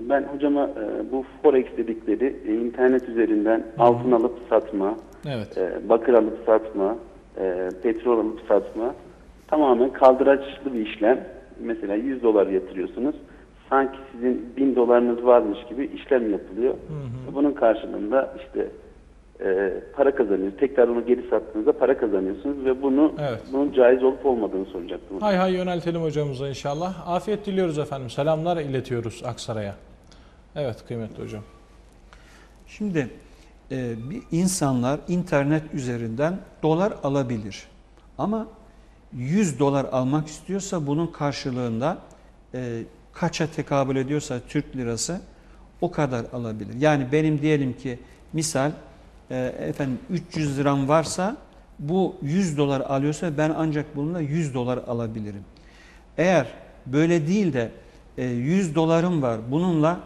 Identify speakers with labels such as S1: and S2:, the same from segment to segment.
S1: Ben hocama e, bu forex dedikleri e, internet üzerinden altın alıp satma,
S2: Evet.
S1: e, bakır alıp satma, petrol alıp satma tamamen kaldıraçlı bir işlem. Mesela 100 dolar yatırıyorsunuz. Sanki sizin 1000 dolarınız varmış gibi işlem yapılıyor. Bunun karşılığında işte e, para kazanıyorsunuz. Tekrar onu geri sattığınızda para kazanıyorsunuz ve bunu
S2: Evet.
S1: bunun caiz olup olmadığını soracaktım.
S2: Hay hay yöneltelim hocamıza inşallah. Afiyet diliyoruz efendim. Selamlar iletiyoruz Aksaray'a. Evet kıymetli hocam.
S3: Şimdi e, bir insanlar internet üzerinden dolar alabilir. Ama 100 dolar almak istiyorsa bunun karşılığında e, kaça tekabül ediyorsa Türk lirası o kadar alabilir. Yani benim diyelim ki misal e, efendim 300 liram varsa bu 100 dolar alıyorsa ben ancak bununla 100 dolar alabilirim. Eğer böyle değil de e, 100 dolarım var bununla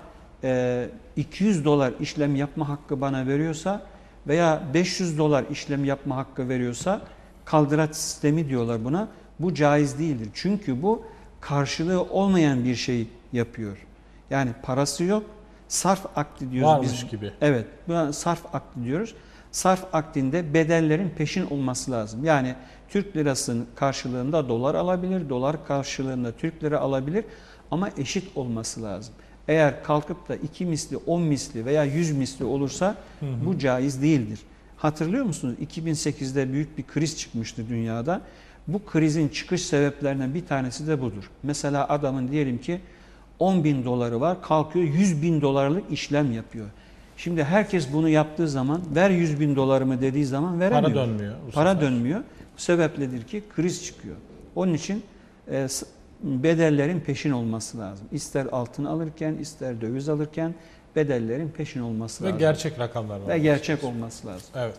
S3: e, 200 dolar işlem yapma hakkı bana veriyorsa veya 500 dolar işlem yapma hakkı veriyorsa kaldıraç sistemi diyorlar buna. Bu caiz değildir. Çünkü bu karşılığı olmayan bir şey yapıyor. Yani parası yok. Sarf akdi diyoruz
S2: Varmış
S3: biz.
S2: gibi.
S3: Evet. Buna sarf akdi diyoruz. Sarf akdinde bedellerin peşin olması lazım. Yani Türk lirasının karşılığında dolar alabilir, dolar karşılığında Türk lira alabilir ama eşit olması lazım. Eğer kalkıp da iki misli, on misli veya yüz misli olursa bu caiz değildir. Hatırlıyor musunuz? 2008'de büyük bir kriz çıkmıştı dünyada. Bu krizin çıkış sebeplerinden bir tanesi de budur. Mesela adamın diyelim ki 10 bin doları var kalkıyor 100 bin dolarlık işlem yapıyor. Şimdi herkes bunu yaptığı zaman ver 100 bin dolarımı dediği zaman veremiyor.
S2: Para dönmüyor bu
S3: Para
S2: sefer.
S3: dönmüyor. Bu sebepledir ki kriz çıkıyor. Onun için e, bedellerin peşin olması lazım. İster altın alırken ister döviz alırken bedellerin peşin olması
S2: Ve
S3: lazım.
S2: gerçek rakamlar var.
S3: Ve gerçek olması lazım.
S2: Evet.